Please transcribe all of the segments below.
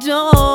don't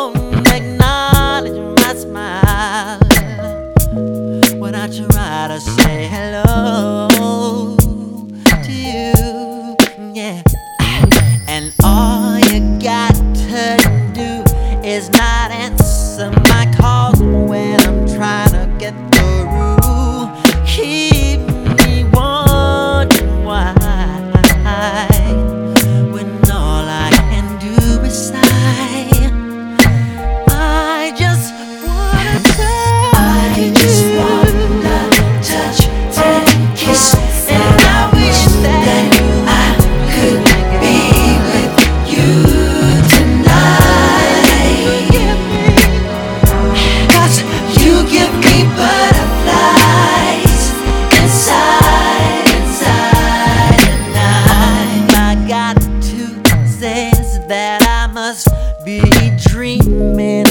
that I must be dreaming.